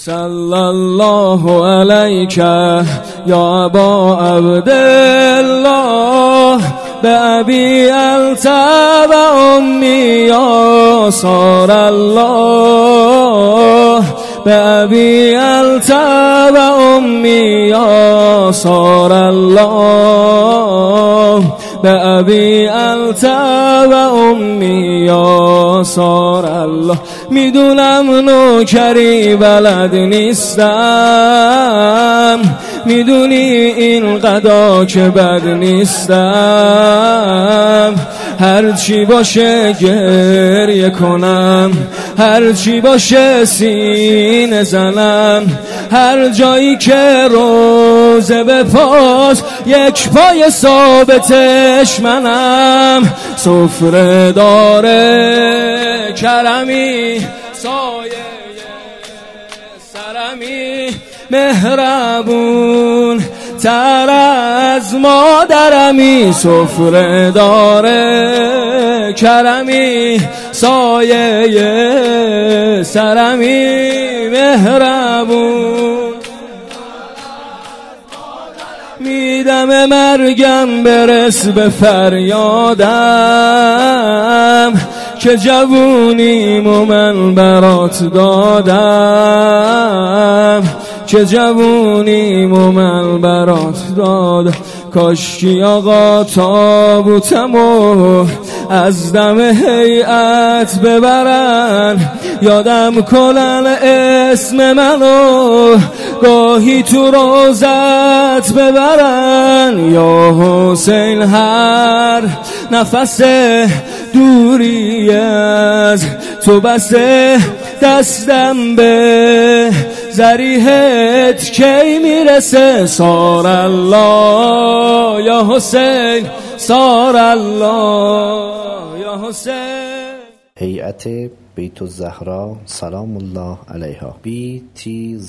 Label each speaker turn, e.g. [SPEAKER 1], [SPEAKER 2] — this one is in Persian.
[SPEAKER 1] صلی الله علیک یا ابا عبدالله به ابی التب امی یا سار الله ابی التب امی یا سار الله به ابی التب امی سار الله. می‌دونم نوکری بلد نیستم. می‌دونی این قدا که بد نیستم. هر چی باشه گریه کنم. هر چی باشه سینه زنم. هر جایی که روزه به یک پای ثابتش منم. سفره داره کرمی سایه سرمی مهربون تر از مادرمی. سفره داره کرمی سایه سرمی مهربون میدم مرگم برس به فریادم. که جوونیمو من برات دادم. که جوونیمو من برات دادم کاشکی آقا تابوتمو از دم هیئت ببرن. یادم کنن اسم منو گاهی تو روزت ببرن. یا حسین هر نفس دوری از تو بسه دستم به زریحت کی می‌رسه؟ سار الله یا حسین سار الله یا حسین.
[SPEAKER 2] هیئت بیت الزهرا سلام الله علیها. Btzs.ir